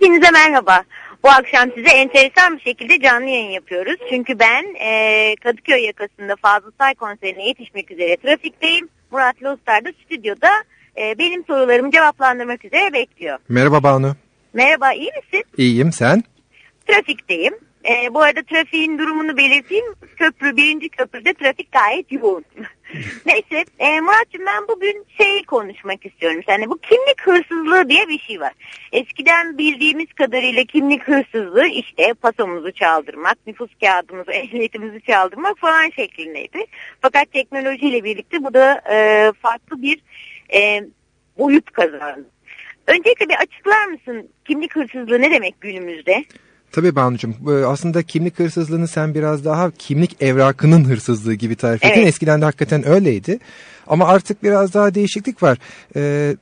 Hepinize merhaba. Bu akşam size enteresan bir şekilde canlı yayın yapıyoruz. Çünkü ben e, Kadıköy yakasında Fazıl Say konserine yetişmek üzere trafikteyim. Murat Lostar da stüdyoda e, benim sorularımı cevaplandırmak üzere bekliyor. Merhaba Banu. Merhaba iyi misin? İyiyim sen? Trafikteyim. E, bu arada trafiğin durumunu belirteyim. Köprü, birinci köprüde trafik gayet yoğun. Neyse e, Muratcığım ben bugün şey konuşmak istiyorum. Yani bu kimlik hırsızlığı diye bir şey var. Eskiden bildiğimiz kadarıyla kimlik hırsızlığı işte pasomuzu çaldırmak, nüfus kağıdımızı, ehliyetimizi çaldırmak falan şeklindeydi. Fakat teknolojiyle birlikte bu da e, farklı bir e, boyut kazandı. Öncelikle bir açıklar mısın kimlik hırsızlığı ne demek günümüzde? Tabii Banu'cum aslında kimlik hırsızlığını sen biraz daha kimlik evrakının hırsızlığı gibi tarif ettin. Evet. Eskiden de hakikaten öyleydi. Ama artık biraz daha değişiklik var. Ee,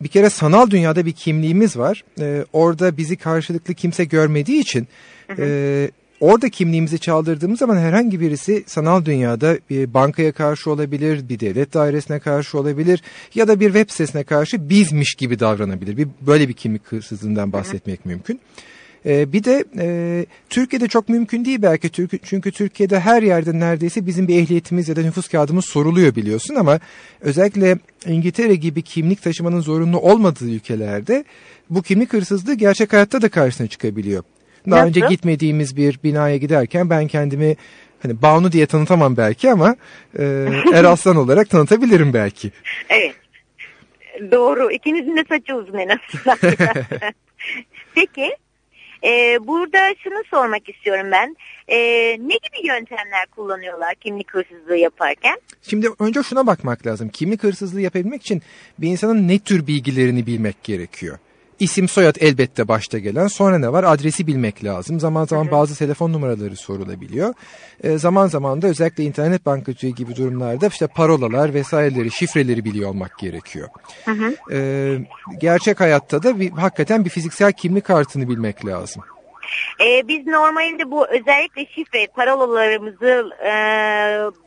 bir kere sanal dünyada bir kimliğimiz var. Ee, orada bizi karşılıklı kimse görmediği için... Hı hı. E, Orada kimliğimizi çaldırdığımız zaman herhangi birisi sanal dünyada bir bankaya karşı olabilir, bir devlet dairesine karşı olabilir ya da bir web sitesine karşı bizmiş gibi davranabilir. Bir, böyle bir kimlik hırsızlığından bahsetmek Hı. mümkün. E, bir de e, Türkiye'de çok mümkün değil belki çünkü Türkiye'de her yerde neredeyse bizim bir ehliyetimiz ya da nüfus kağıdımız soruluyor biliyorsun ama özellikle İngiltere gibi kimlik taşımanın zorunlu olmadığı ülkelerde bu kimlik hırsızlığı gerçek hayatta da karşısına çıkabiliyor. Daha Nasıl? önce gitmediğimiz bir binaya giderken ben kendimi hani Banu diye tanıtamam belki ama e, Eraslan olarak tanıtabilirim belki. Evet. Doğru. İkinizin de saçı uzun en azından. Peki ee, burada şunu sormak istiyorum ben. Ee, ne gibi yöntemler kullanıyorlar kimlik hırsızlığı yaparken? Şimdi önce şuna bakmak lazım. Kimlik hırsızlığı yapabilmek için bir insanın ne tür bilgilerini bilmek gerekiyor. İsim soyad elbette başta gelen. Sonra ne var? Adresi bilmek lazım. Zaman zaman bazı telefon numaraları sorulabiliyor. E, zaman zaman da özellikle internet bankacılığı gibi durumlarda işte parolalar vesaireleri, şifreleri biliyor olmak gerekiyor. Hı hı. E, gerçek hayatta da bir, hakikaten bir fiziksel kimlik kartını bilmek lazım. E, biz normalde bu özellikle şifre parolalarımızı e,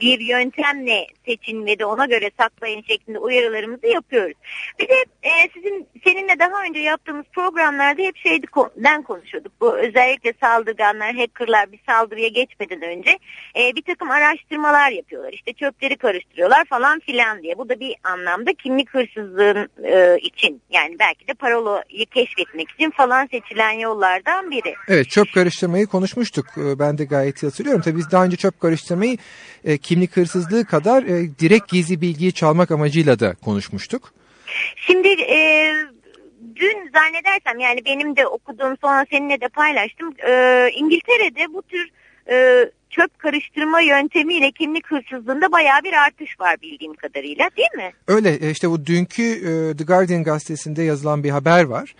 bir yöntemle seçin ve de ona göre saklayın şeklinde uyarılarımızı yapıyoruz. Bir de e, sizin seninle daha önce yaptığımız programlarda hep şeyden konuşuyorduk. Bu özellikle saldırganlar, hackerlar bir saldırıya geçmeden önce e, bir takım araştırmalar yapıyorlar. İşte çöpleri karıştırıyorlar falan filan diye. Bu da bir anlamda kimlik hırsızlığın e, için yani belki de parolayı keşfetmek için falan seçilen yollardan biri. Evet çöp karıştırmayı konuşmuştuk. E, ben de gayet hatırlıyorum. Tabii biz daha önce çöp karıştırmayı e, kimlik hırsızlığı kadar e, direkt gizli bilgiyi çalmak amacıyla da konuşmuştuk. Şimdi e, dün zannedersem yani benim de okuduğum sonra seninle de paylaştım. E, İngiltere'de bu tür e, çöp karıştırma yöntemiyle kimlik hırsızlığında baya bir artış var bildiğim kadarıyla değil mi? Öyle e, işte bu dünkü e, The Guardian gazetesinde yazılan bir haber var.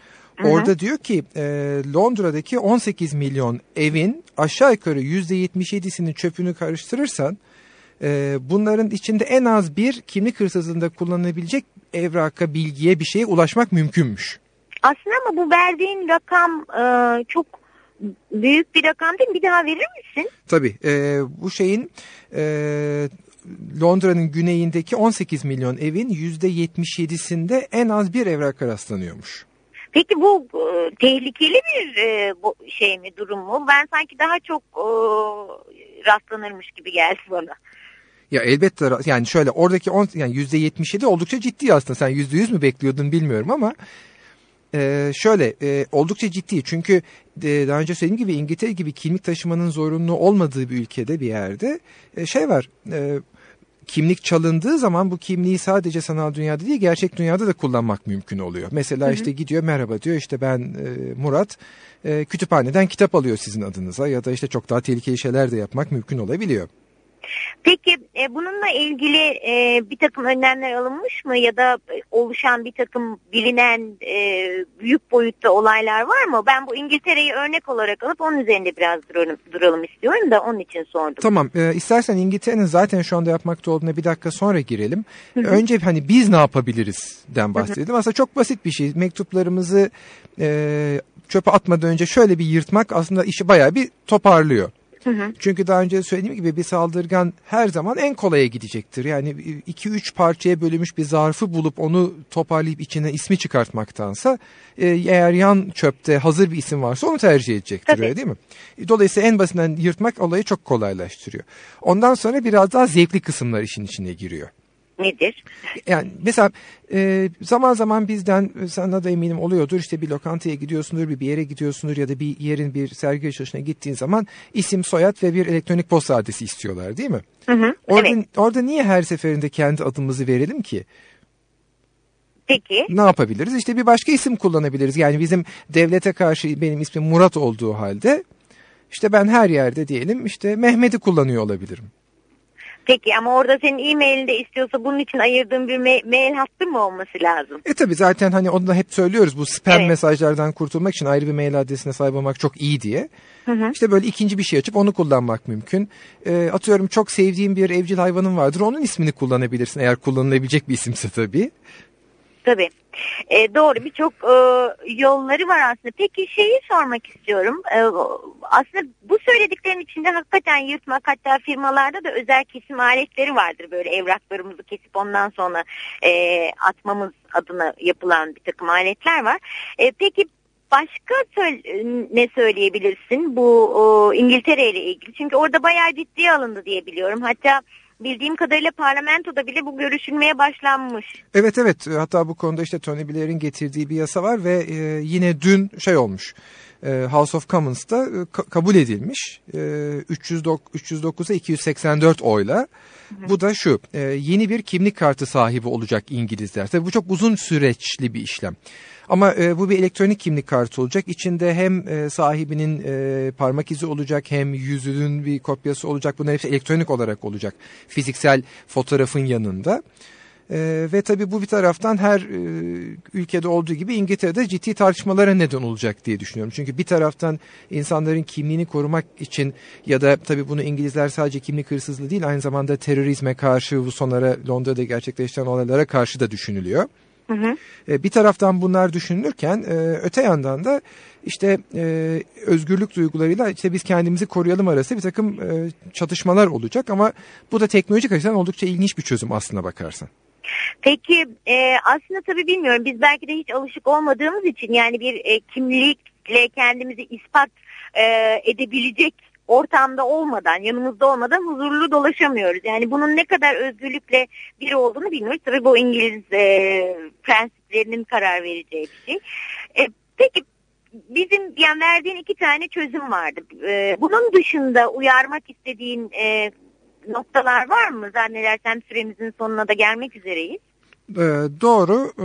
Orada diyor ki e, Londra'daki 18 milyon evin aşağı yukarı %77'sinin çöpünü karıştırırsan e, bunların içinde en az bir kimlik hırsızlığında kullanılabilecek evraka, bilgiye bir şeye ulaşmak mümkünmüş. Aslında ama bu verdiğin rakam e, çok büyük bir rakam değil mi? Bir daha verir misin? Tabii. E, bu şeyin e, Londra'nın güneyindeki 18 milyon evin %77'sinde en az bir evraka rastlanıyormuş. Peki bu e, tehlikeli bir e, bu şey mi durum mu? Ben sanki daha çok e, rastlanırmış gibi geldi bana. Ya elbette yani şöyle oradaki on, yani %77 oldukça ciddi aslında. Sen %100 mü bekliyordun bilmiyorum ama e, şöyle e, oldukça ciddi. Çünkü e, daha önce söylediğim gibi İngiltere gibi kimlik taşımanın zorunlu olmadığı bir ülkede bir yerde e, şey var. E, kimlik çalındığı zaman bu kimliği sadece sanal dünyada değil gerçek dünyada da kullanmak mümkün oluyor. Mesela hı hı. işte gidiyor merhaba diyor işte ben e, Murat e, kütüphaneden kitap alıyor sizin adınıza ya da işte çok daha tehlikeli şeyler de yapmak mümkün olabiliyor. Peki e, bununla ilgili e, bir takım önlemler alınmış mı ya da oluşan bir takım bilinen e, büyük boyutta olaylar var mı? Ben bu İngiltere'yi örnek olarak alıp onun üzerinde biraz duralım, duralım istiyorum da onun için sordum. Tamam e, istersen İngiltere'nin zaten şu anda yapmakta olduğuna bir dakika sonra girelim. Hı -hı. Önce hani biz ne yapabiliriz den bahsedelim. Hı -hı. Aslında çok basit bir şey. Mektuplarımızı e, çöpe atmadan önce şöyle bir yırtmak aslında işi bayağı bir toparlıyor. Hı hı. Çünkü daha önce söylediğim gibi bir saldırgan her zaman en kolaya gidecektir. Yani 2-3 parçaya bölünmüş bir zarfı bulup onu toparlayıp içine ismi çıkartmaktansa e, eğer yan çöpte hazır bir isim varsa onu tercih edecektir Tabii. öyle değil mi? Dolayısıyla en basitinden yırtmak olayı çok kolaylaştırıyor. Ondan sonra biraz daha zevkli kısımlar işin içine giriyor nedir? Yani mesela e, zaman zaman bizden sana da eminim oluyordur işte bir lokantaya gidiyorsundur bir, bir yere gidiyorsundur ya da bir yerin bir sergi açılışına gittiğin zaman isim soyad ve bir elektronik posta adresi istiyorlar değil mi? Hı hı, orada, evet. orada niye her seferinde kendi adımızı verelim ki? Peki. Ne yapabiliriz? İşte bir başka isim kullanabiliriz. Yani bizim devlete karşı benim ismim Murat olduğu halde işte ben her yerde diyelim işte Mehmet'i kullanıyor olabilirim. Peki ama orada senin e-mailinde istiyorsa bunun için ayırdığın bir ma- mail hattı mı olması lazım? E tabi zaten hani onu da hep söylüyoruz bu spam evet. mesajlardan kurtulmak için ayrı bir mail adresine sahip olmak çok iyi diye. Hı hı. İşte böyle ikinci bir şey açıp onu kullanmak mümkün. E, atıyorum çok sevdiğim bir evcil hayvanın vardır onun ismini kullanabilirsin eğer kullanılabilecek bir isimse tabii. Tabii. E, doğru birçok e, yolları var aslında. Peki şeyi sormak istiyorum. E, aslında bu söylediklerin içinde hakikaten yırtmak hatta firmalarda da özel kesim aletleri vardır. Böyle evraklarımızı kesip ondan sonra e, atmamız adına yapılan bir takım aletler var. E, peki başka ne söyleyebilirsin bu o, İngiltere ile ilgili? Çünkü orada bayağı ciddiye alındı diye biliyorum. Hatta bildiğim kadarıyla parlamentoda bile bu görüşülmeye başlanmış. Evet evet hatta bu konuda işte Tony Blair'in getirdiği bir yasa var ve e, yine dün şey olmuş. E, House of Commons'ta e, ka kabul edilmiş. E, 309'a 284 oyla. Hı hı. Bu da şu yeni bir kimlik kartı sahibi olacak İngilizler. Tabii bu çok uzun süreçli bir işlem. Ama e, bu bir elektronik kimlik kartı olacak. İçinde hem e, sahibinin e, parmak izi olacak hem yüzünün bir kopyası olacak. Bunlar hepsi elektronik olarak olacak. Fiziksel fotoğrafın yanında. Ee, ve tabii bu bir taraftan her e, ülkede olduğu gibi İngiltere'de ciddi tartışmalara neden olacak diye düşünüyorum. Çünkü bir taraftan insanların kimliğini korumak için ya da tabii bunu İngilizler sadece kimlik hırsızlığı değil aynı zamanda terörizme karşı bu sonlara Londra'da gerçekleşen olaylara karşı da düşünülüyor. Hı hı. E, bir taraftan bunlar düşünülürken e, öte yandan da işte e, özgürlük duygularıyla işte biz kendimizi koruyalım arası bir takım çatışmalar olacak ama bu da teknolojik açıdan oldukça ilginç bir çözüm aslına bakarsan. Peki e, aslında tabii bilmiyorum biz belki de hiç alışık olmadığımız için yani bir e, kimlikle kendimizi ispat e, edebilecek ortamda olmadan, yanımızda olmadan huzurlu dolaşamıyoruz. Yani bunun ne kadar özgürlükle bir olduğunu bilmiyoruz. Tabii bu İngiliz e, prensiplerinin karar vereceği bir şey. E, peki bizim yani verdiğin iki tane çözüm vardı. E, bunun dışında uyarmak istediğin e, noktalar var mı? Zannedersem süremizin sonuna da gelmek üzereyiz. Ee, doğru. Ee,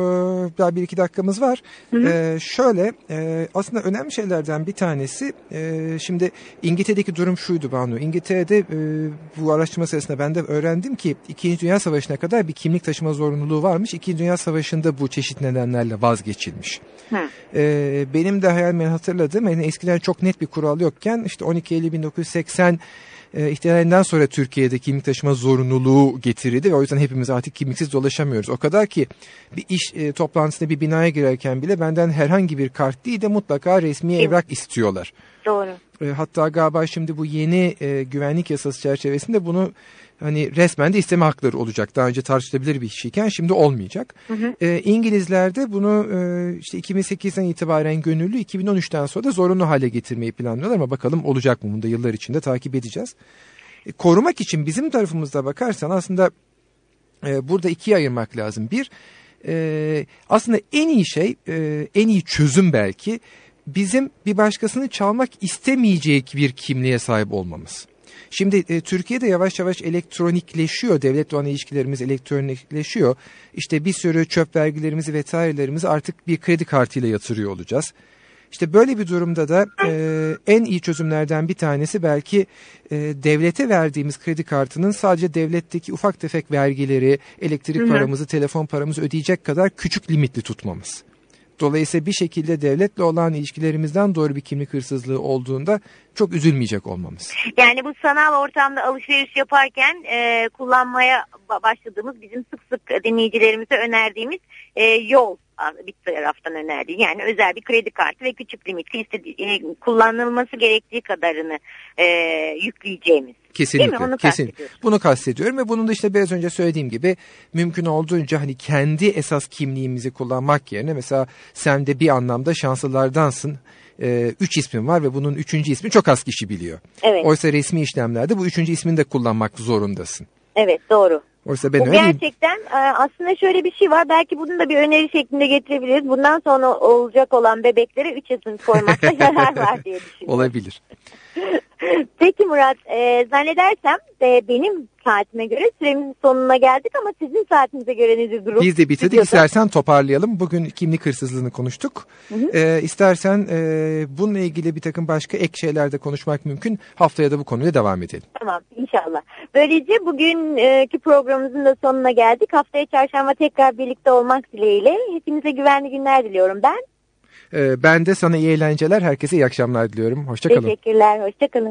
daha bir iki dakikamız var. Hı hı. Ee, şöyle e, aslında önemli şeylerden bir tanesi e, şimdi İngiltere'deki durum şuydu Banu. İngiltere'de e, bu araştırma sırasında ben de öğrendim ki 2. Dünya Savaşı'na kadar bir kimlik taşıma zorunluluğu varmış. 2. Dünya Savaşı'nda bu çeşit nedenlerle vazgeçilmiş. Hı. Benim de hayalmen hatırladığım yani eskiden çok net bir kural yokken işte 12 Eylül 1980 e, ihtilalinden sonra Türkiye'de kimlik taşıma zorunluluğu getirildi ve o yüzden hepimiz artık kimliksiz dolaşamıyoruz. O kadar ki bir iş e, toplantısında bir binaya girerken bile benden herhangi bir kart değil de mutlaka resmi evrak istiyorlar. Doğru. E, hatta galiba şimdi bu yeni e, güvenlik yasası çerçevesinde bunu hani resmen de isteme hakları olacak. Daha önce tartışılabilir bir şeyken şimdi olmayacak. Hı hı. E, İngilizler de bunu e, işte 2008'den itibaren gönüllü 2013'ten sonra da zorunlu hale getirmeyi planlıyorlar ama bakalım olacak mı bunu da yıllar içinde takip edeceğiz. E, korumak için bizim tarafımızda bakarsan aslında e, burada ikiye ayırmak lazım. Bir e, aslında en iyi şey e, en iyi çözüm belki bizim bir başkasını çalmak istemeyecek bir kimliğe sahip olmamız. Şimdi e, Türkiye'de yavaş yavaş elektronikleşiyor. Devletle olan ilişkilerimiz elektronikleşiyor. İşte bir sürü çöp vergilerimizi vesairelerimizi artık bir kredi kartıyla yatırıyor olacağız. İşte böyle bir durumda da e, en iyi çözümlerden bir tanesi belki e, devlete verdiğimiz kredi kartının sadece devletteki ufak tefek vergileri, elektrik hı hı. paramızı, telefon paramızı ödeyecek kadar küçük limitli tutmamız. Dolayısıyla bir şekilde devletle olan ilişkilerimizden doğru bir kimlik hırsızlığı olduğunda çok üzülmeyecek olmamız. Yani bu sanal ortamda alışveriş yaparken e, kullanmaya başladığımız bizim sık sık dinleyicilerimize önerdiğimiz e, yol bir taraftan önerdiği. Yani özel bir kredi kartı ve küçük limitli e, kullanılması gerektiği kadarını e, yükleyeceğimiz. Kesinlikle. Onu kesin. Bunu kastediyorum ve bunun da işte biraz önce söylediğim gibi mümkün olduğunca hani kendi esas kimliğimizi kullanmak yerine mesela sen de bir anlamda şanslılardansın. Ee, üç ismin var ve bunun üçüncü ismi çok az kişi biliyor. Evet. Oysa resmi işlemlerde bu üçüncü ismini de kullanmak zorundasın. Evet doğru. Oysa ben Bu öyleyim. gerçekten e, aslında şöyle bir şey var. Belki bunu da bir öneri şeklinde getirebiliriz. Bundan sonra olacak olan bebeklere 3 isim koymakta yarar var diye düşünüyorum. Olabilir. Peki Murat, e, zannedersem e, benim saatime göre süremizin sonuna geldik ama sizin saatinize göre nedir durum? Biz de bitirdik. Stüdyoda. İstersen toparlayalım. Bugün kimlik hırsızlığını konuştuk. Ee, istersen e, bununla ilgili bir takım başka ek şeyler de konuşmak mümkün. Haftaya da bu konuya devam edelim. Tamam inşallah. Böylece bugünkü programımızın da sonuna geldik. Haftaya çarşamba tekrar birlikte olmak dileğiyle. Hepinize güvenli günler diliyorum ben. Ee, ben de sana iyi eğlenceler. Herkese iyi akşamlar diliyorum. Hoşçakalın. Teşekkürler, hoşçakalın.